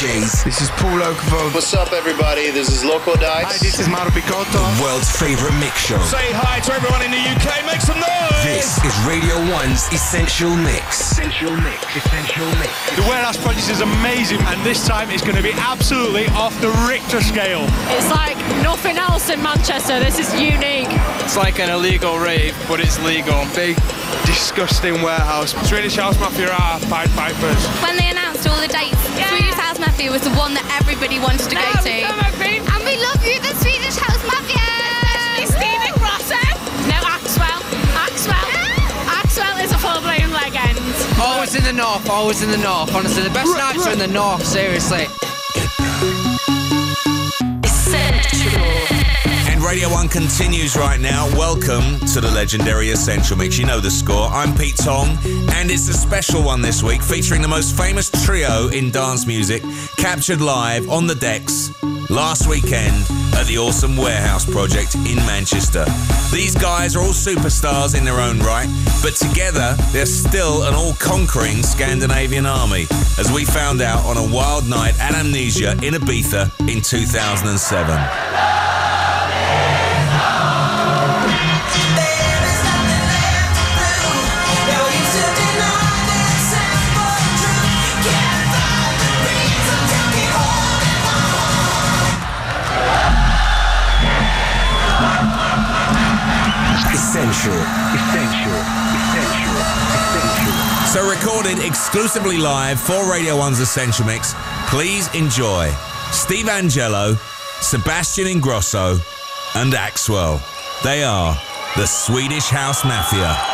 DJs. This is Paul Oakenfold. What's up, everybody? This is Loco Dice. Hi, this is Mauro Picotto. The world's favourite mix show. Say hi to everyone in the UK. Make some noise. This is Radio 1's Essential Mix. Essential Mix. Essential Mix. The Warehouse Project is amazing, and this time it's going to be absolutely off the Richter scale. It's like nothing else in Manchester. This is unique. It's like an illegal rave, but it's legal. Big, disgusting warehouse. Swedish House Mafia are Pied Pipers. When they announced all the dates, Swedish House Mafia was the one that everybody wanted to go to. And we love you, the Swedish House Mafia! Especially Stephen Grosso. No, Axwell. Axwell. Axwell is a full-blown legend. Always in the north, always in the north. Honestly, the best nights are in the north, seriously. Radio 1 continues right now. Welcome to the legendary Essential Mix. You know the score. I'm Pete Tong, and it's a special one this week featuring the most famous trio in dance music, captured live on the decks last weekend at the awesome Warehouse Project in Manchester. These guys are all superstars in their own right, but together they're still an all conquering Scandinavian army, as we found out on a wild night at Amnesia in Ibiza in 2007. Essential. Essential. Essential. Essential. So, recorded exclusively live for Radio 1's Essential Mix, please enjoy Steve Angello, Sebastian Ingrosso, and Axwell. They are the Swedish House Mafia.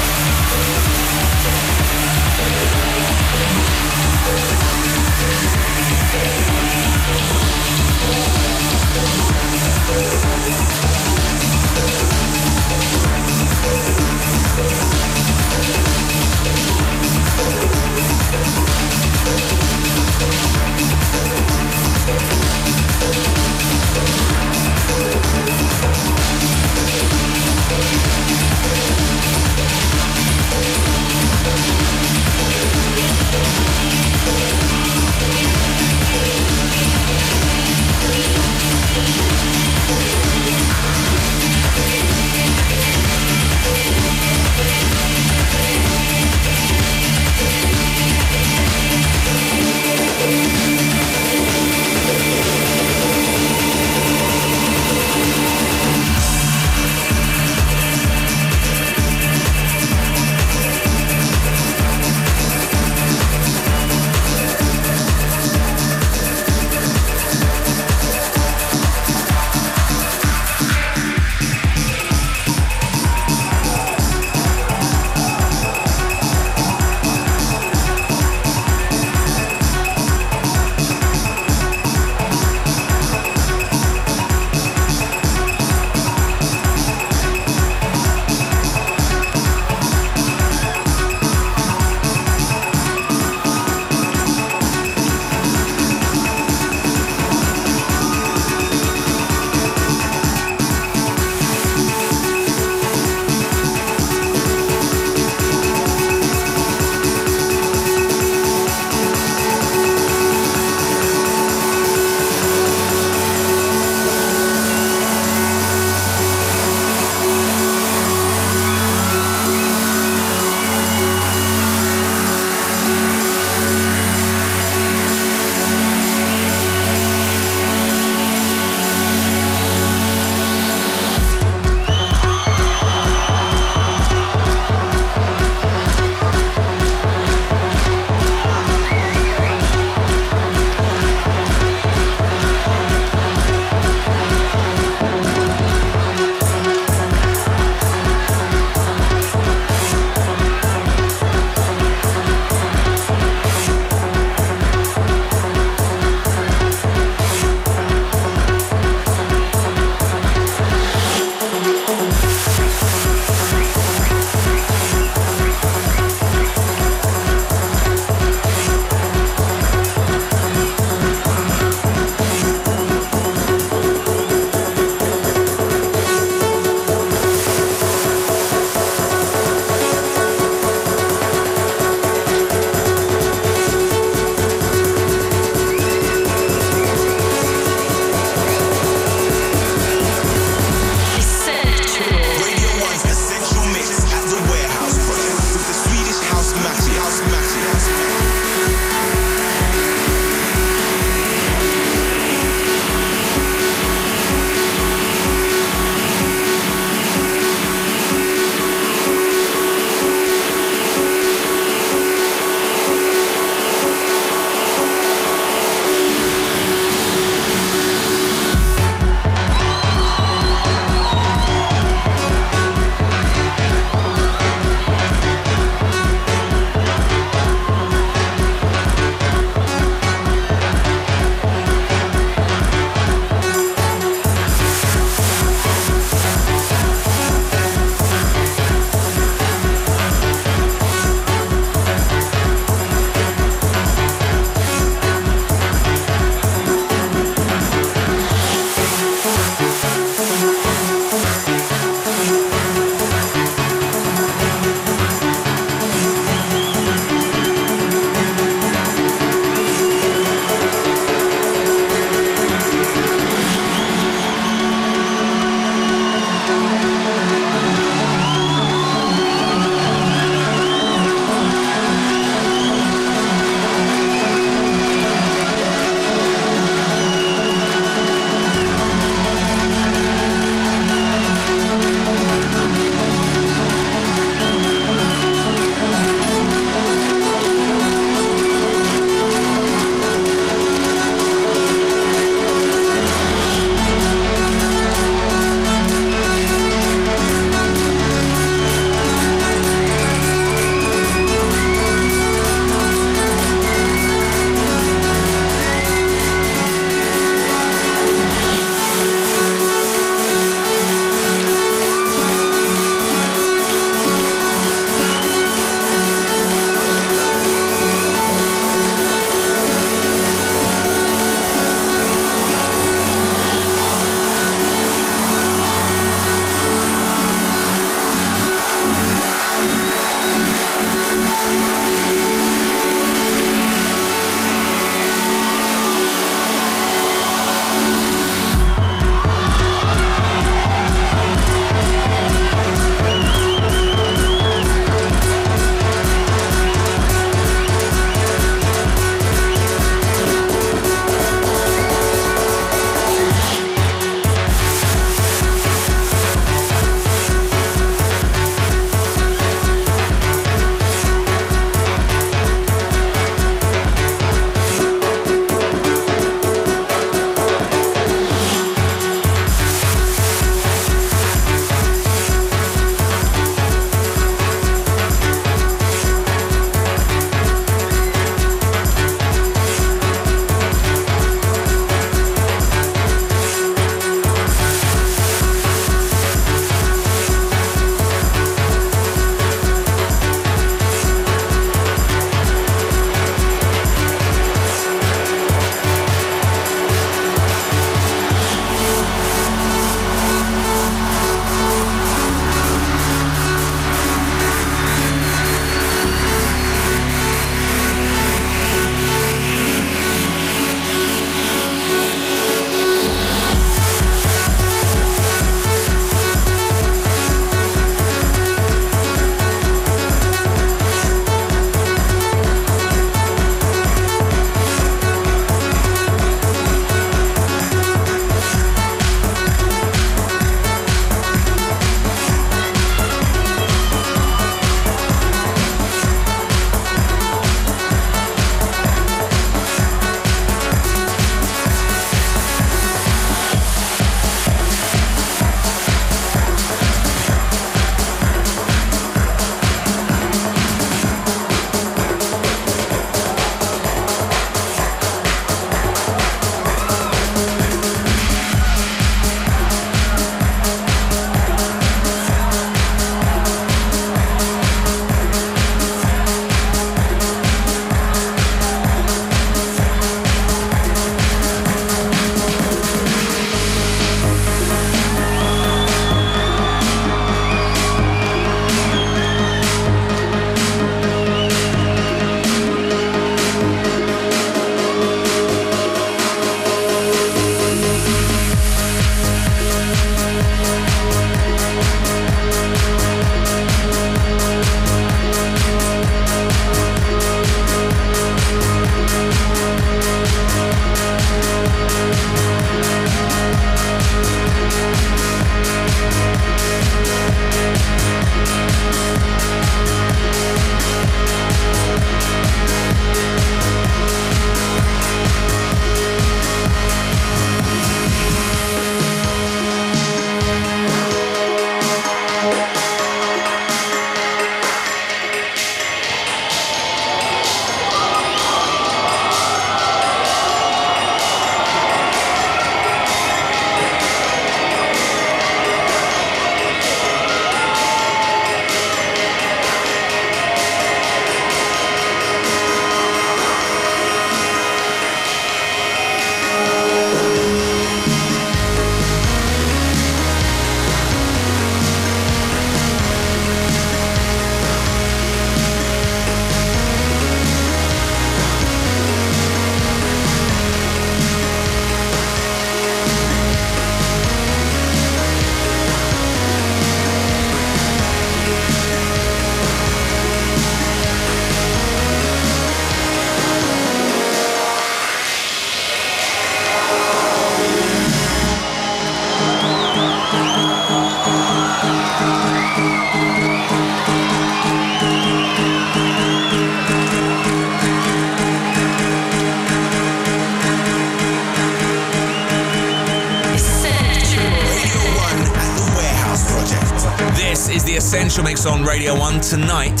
Essential Mix on Radio 1 tonight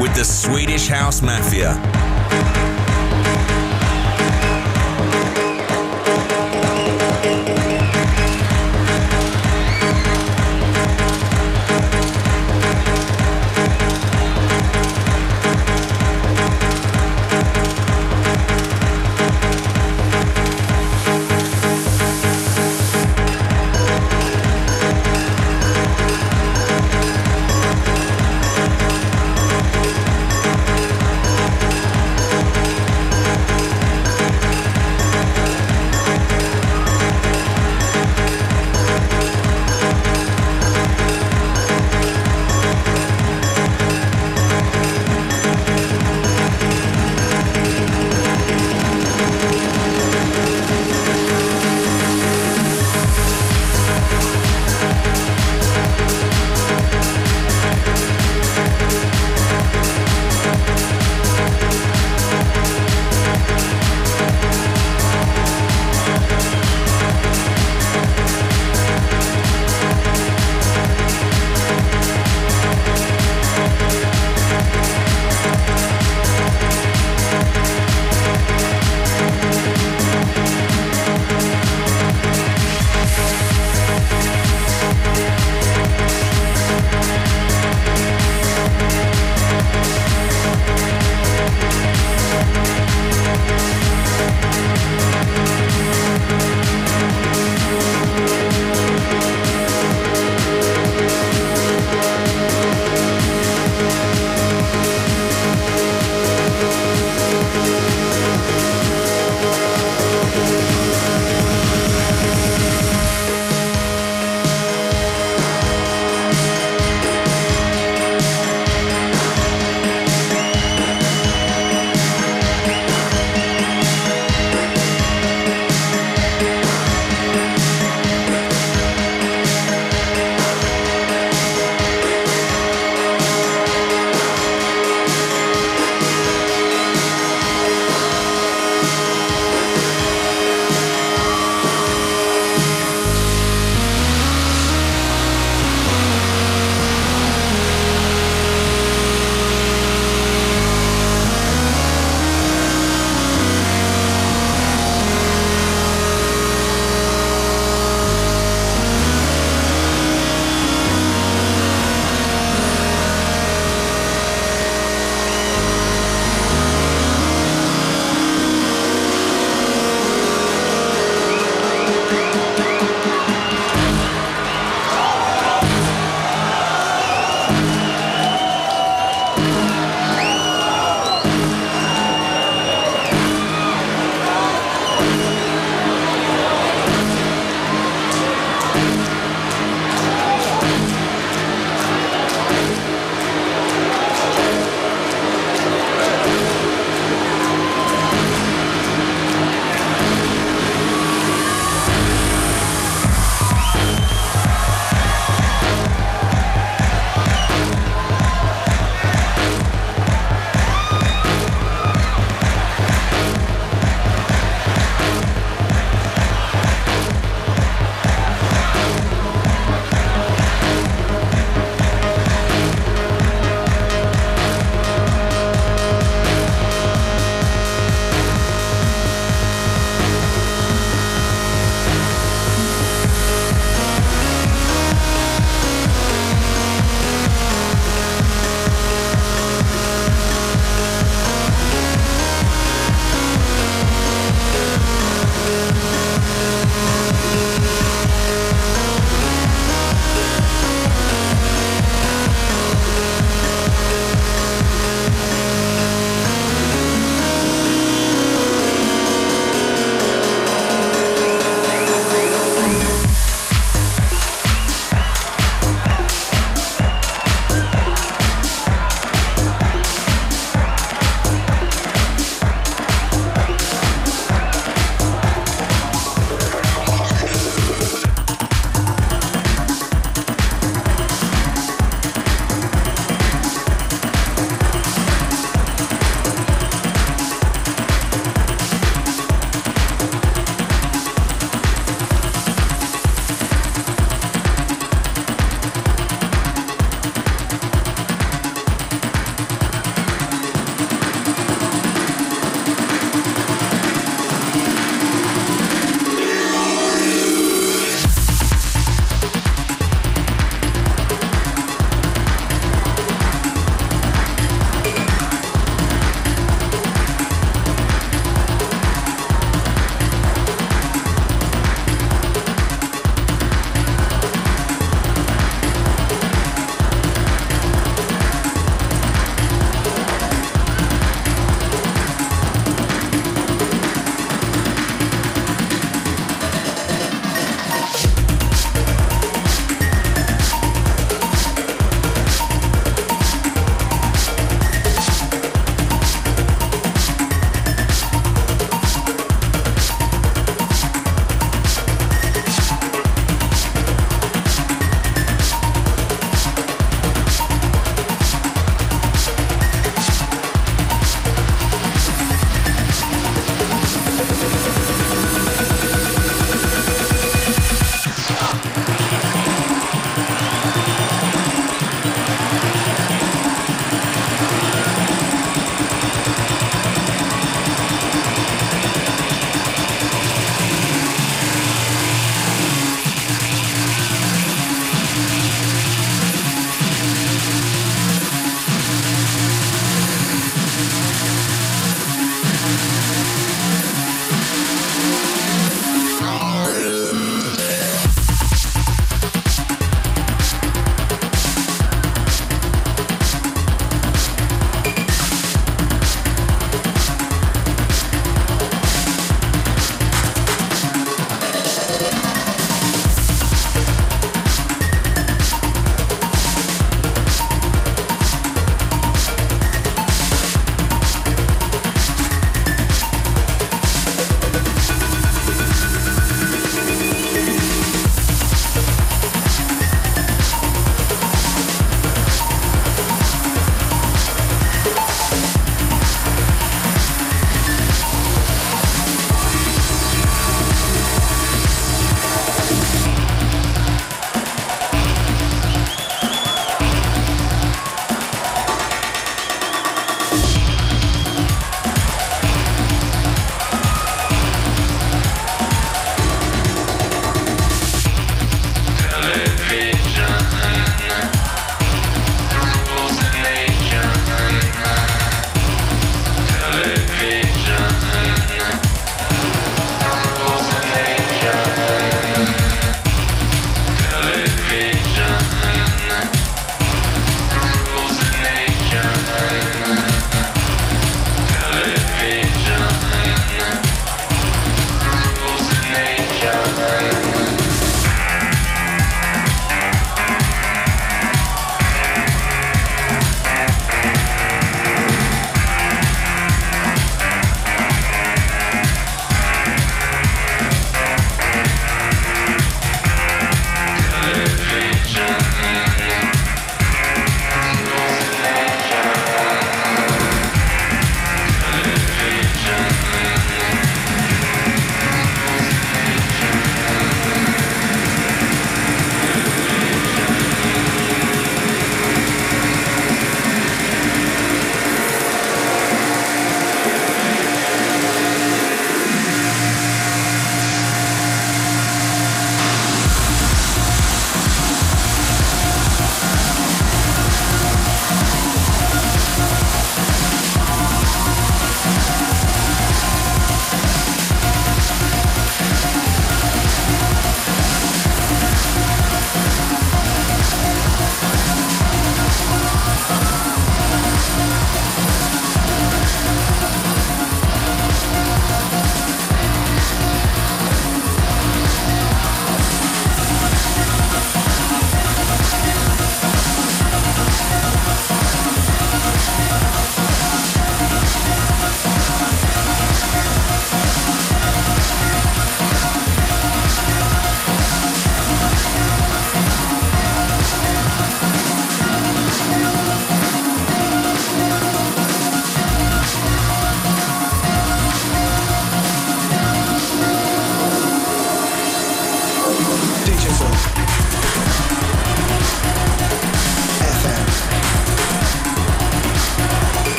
with the Swedish House Mafia.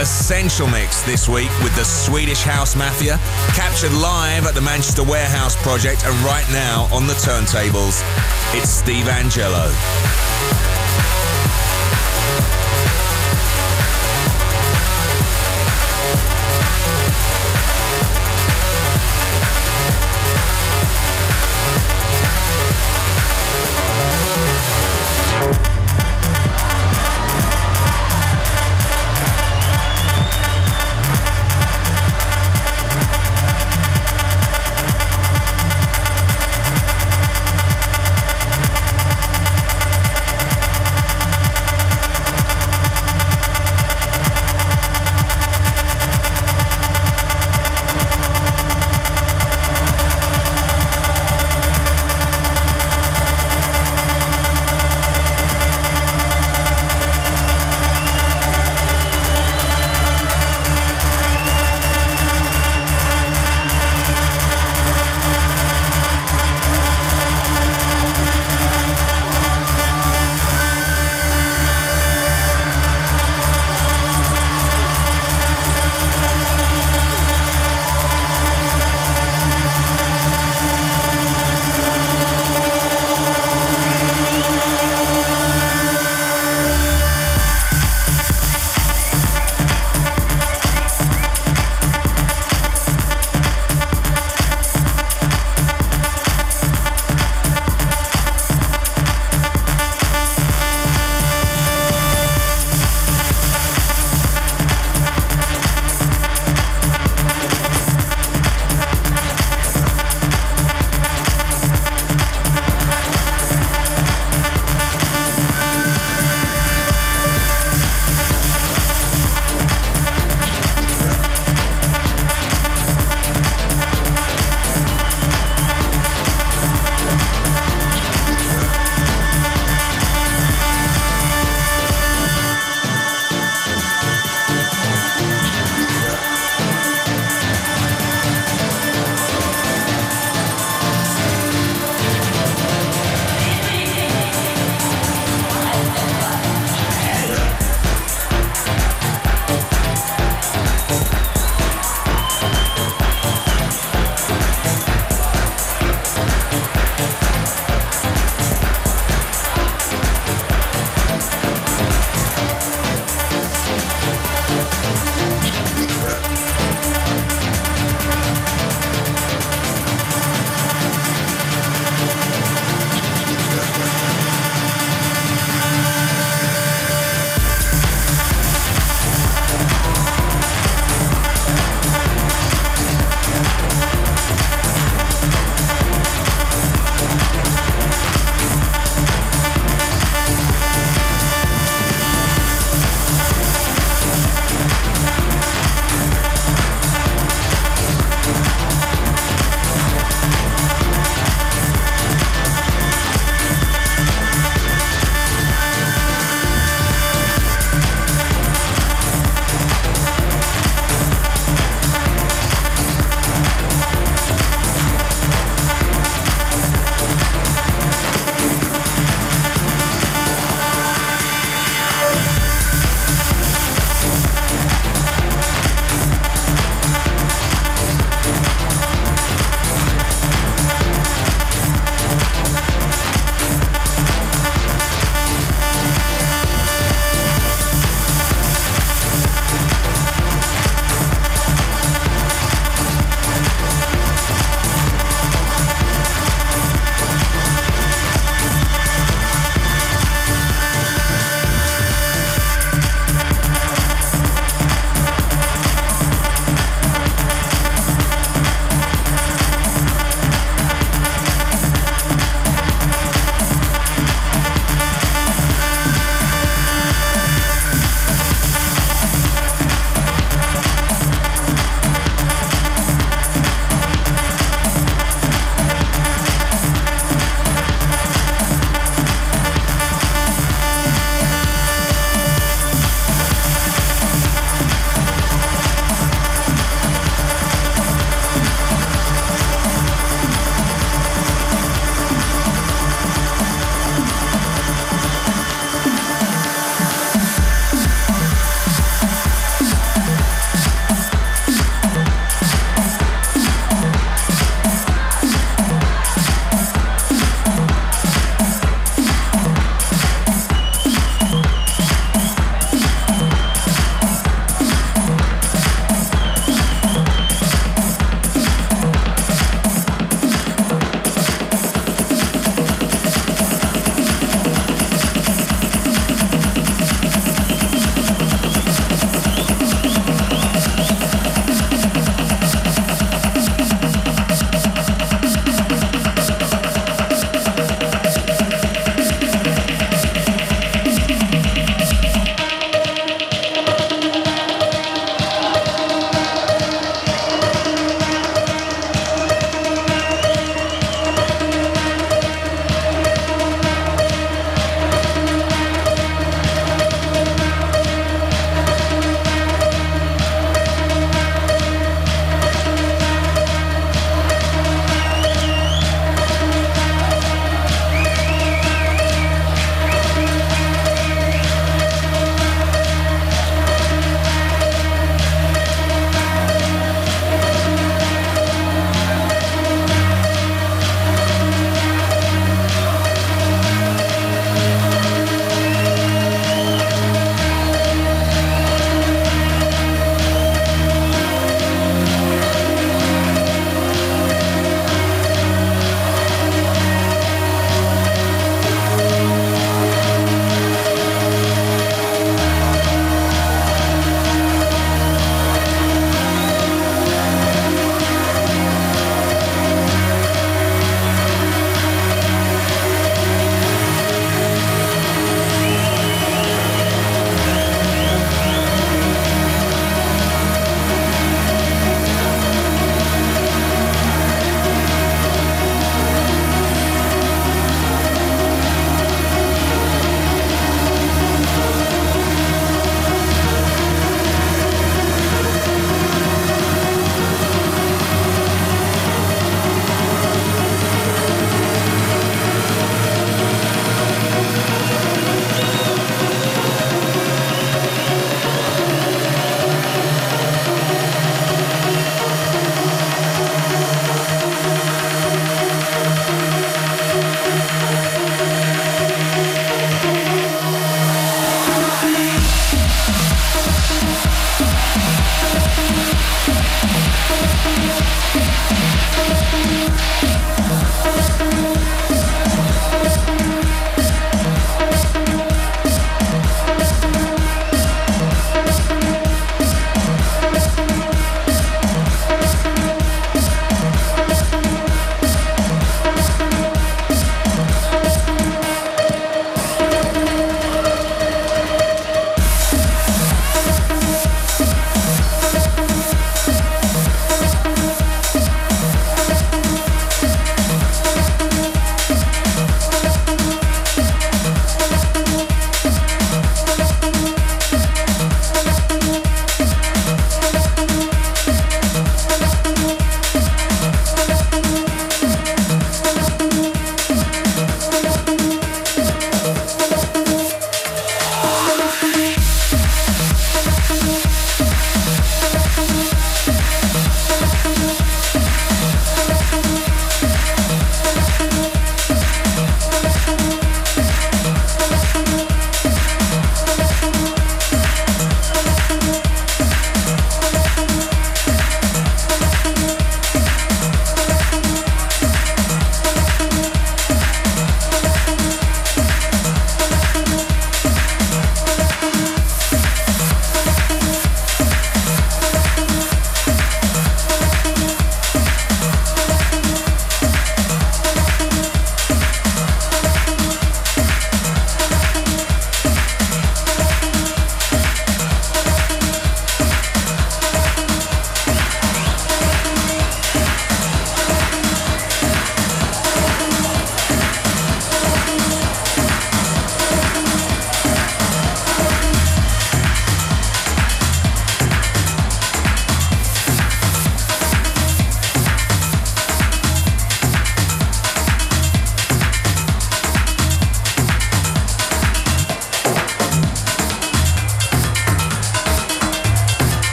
Essential Mix this week with the Swedish House Mafia, captured live at the Manchester Warehouse Project, and right now on the turntables, it's Steve Angello.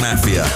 Swedish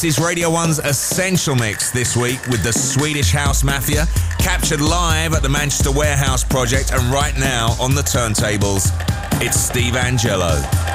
This is Radio 1's Essential Mix this week with the Swedish House Mafia, captured live at the Manchester Warehouse Project, and right now on the turntables, it's Steve Angello.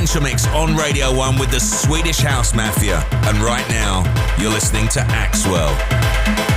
Essential Mix on Radio 1 with the Swedish House Mafia. And right now, you're listening to Axwell.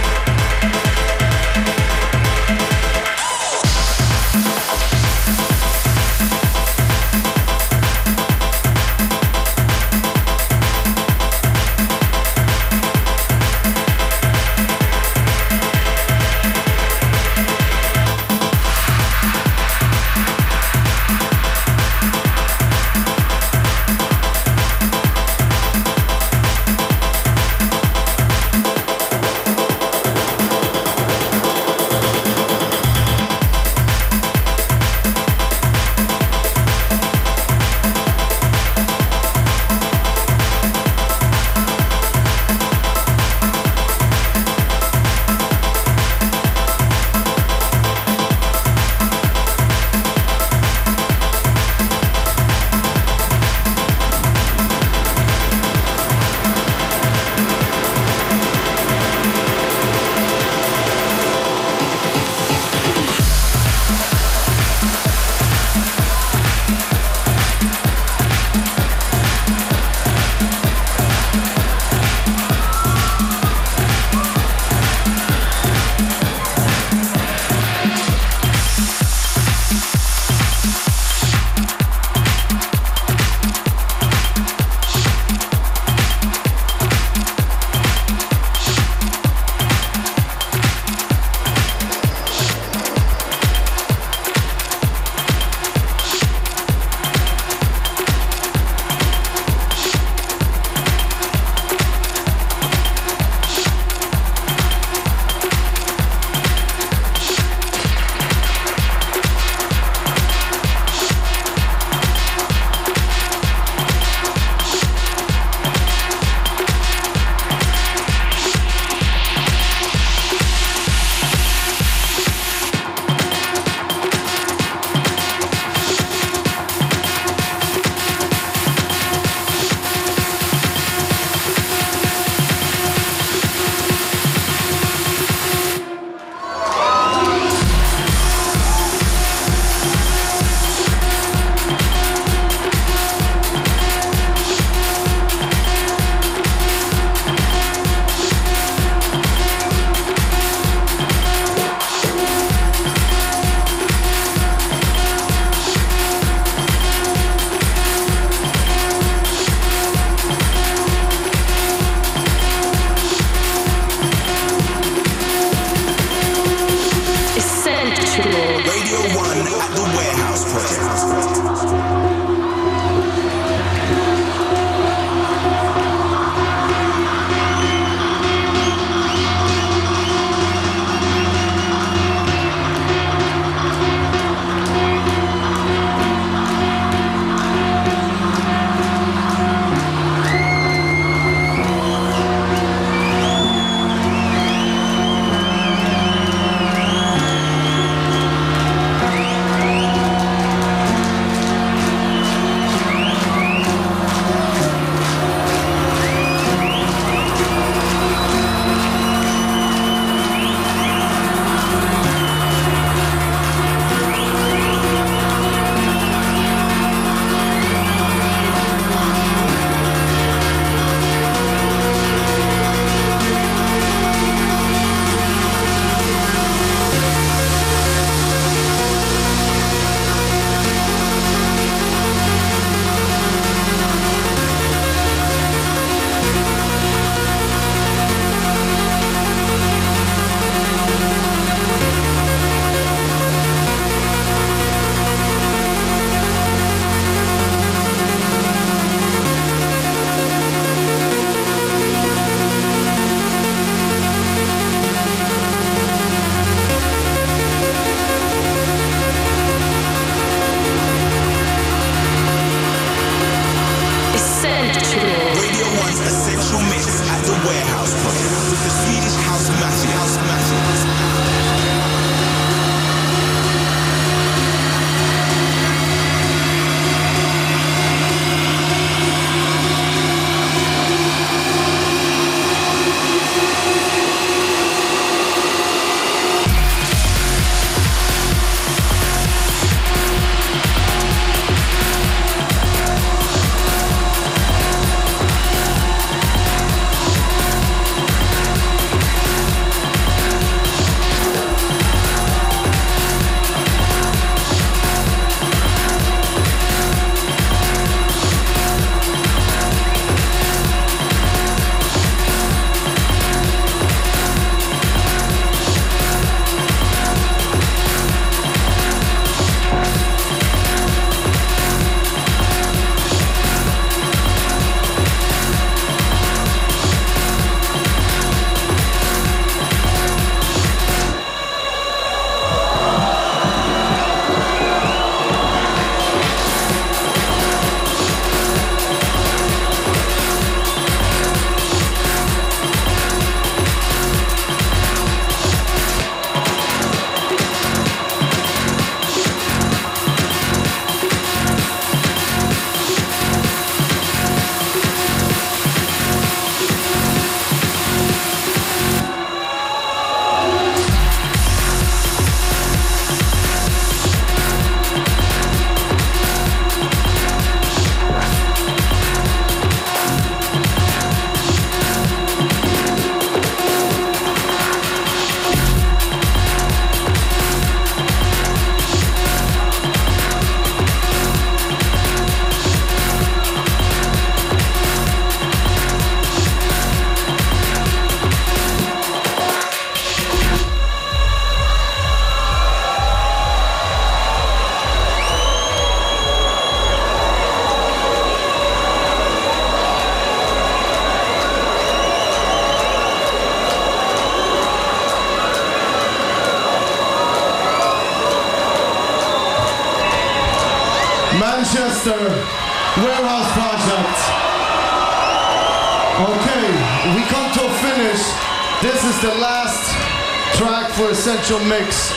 Essential Mix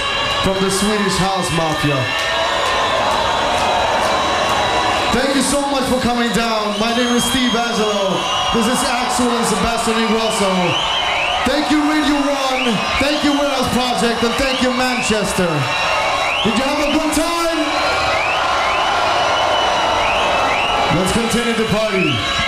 from the Swedish House Mafia. Thank you so much for coming down. My name is Steve Angello. This is Axwell and Sebastian Ingrosso. Thank you Radio 1, thank you Warehouse Project, and thank you Manchester. Did you have a good time? Let's continue the party.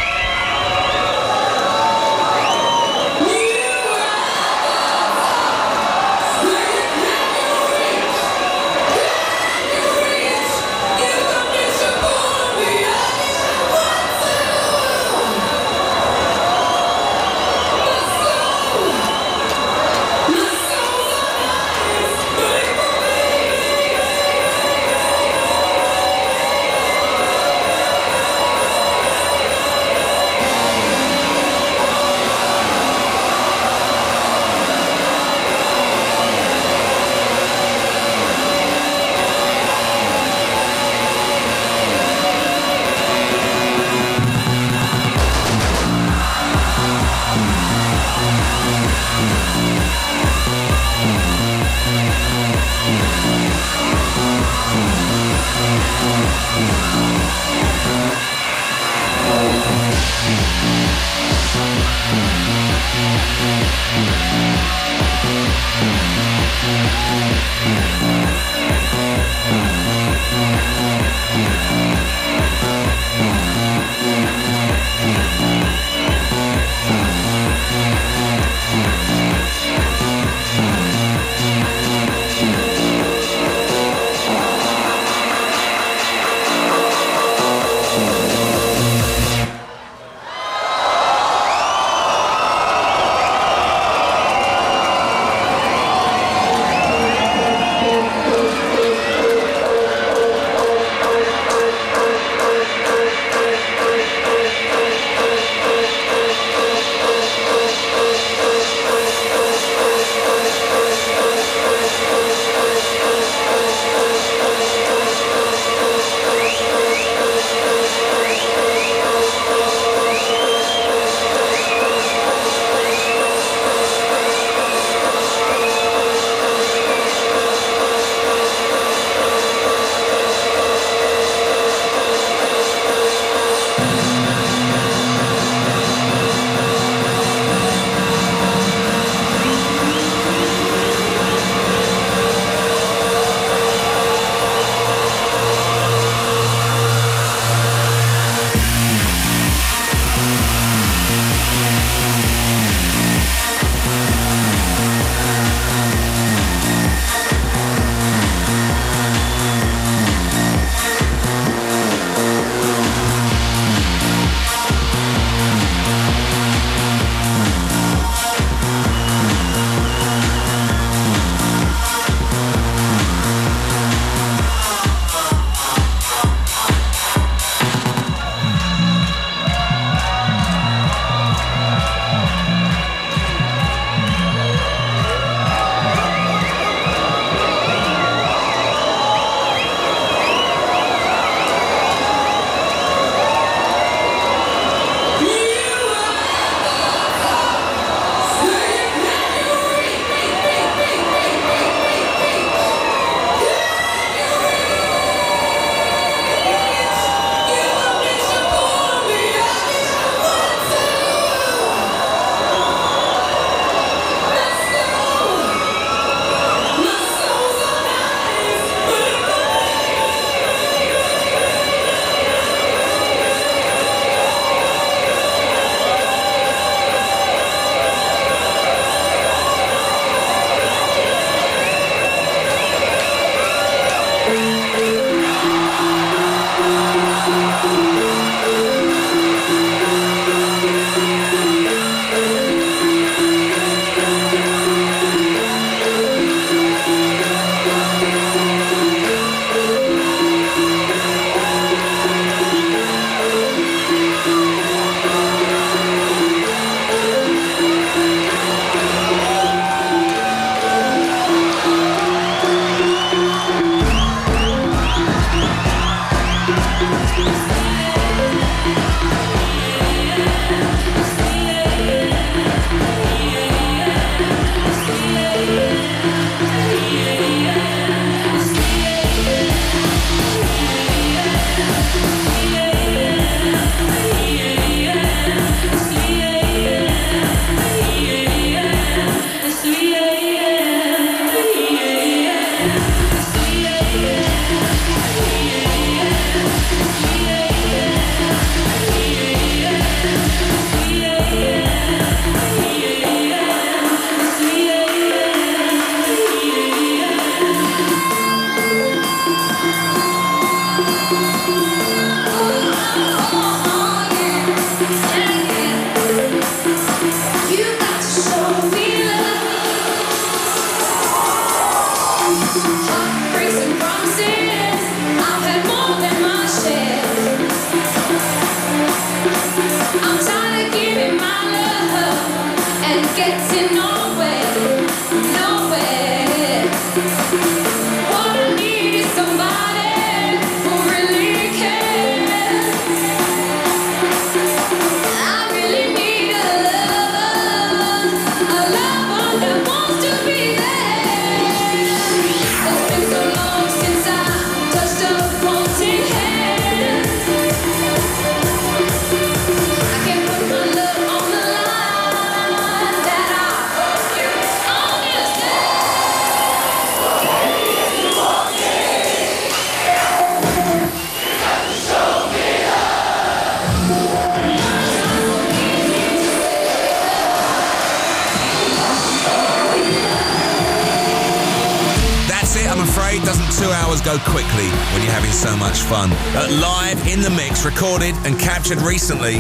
Fun? At live in the mix, recorded and captured recently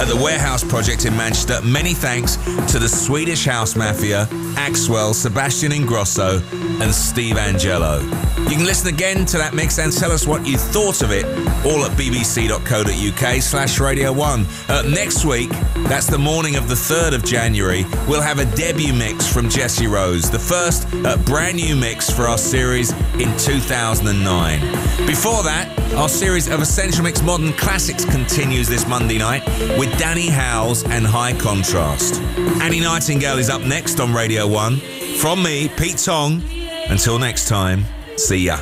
at the Warehouse Project in Manchester. Many thanks to the Swedish House Mafia, Axwell, Sebastian Ingrosso, and Steve Angello. You can listen again to that mix and tell us what you thought of it all at bbc.co.uk slash Radio 1. Uh, next week, that's the morning of the 3rd of January, we'll have a debut mix from Jesse Rose, the first uh, brand new mix for our series in 2009. Before that, our series of Essential Mix Modern Classics continues this Monday night with Danny Howells and High Contrast. Annie Nightingale is up next on Radio 1. From me, Pete Tong. Until next time, see ya.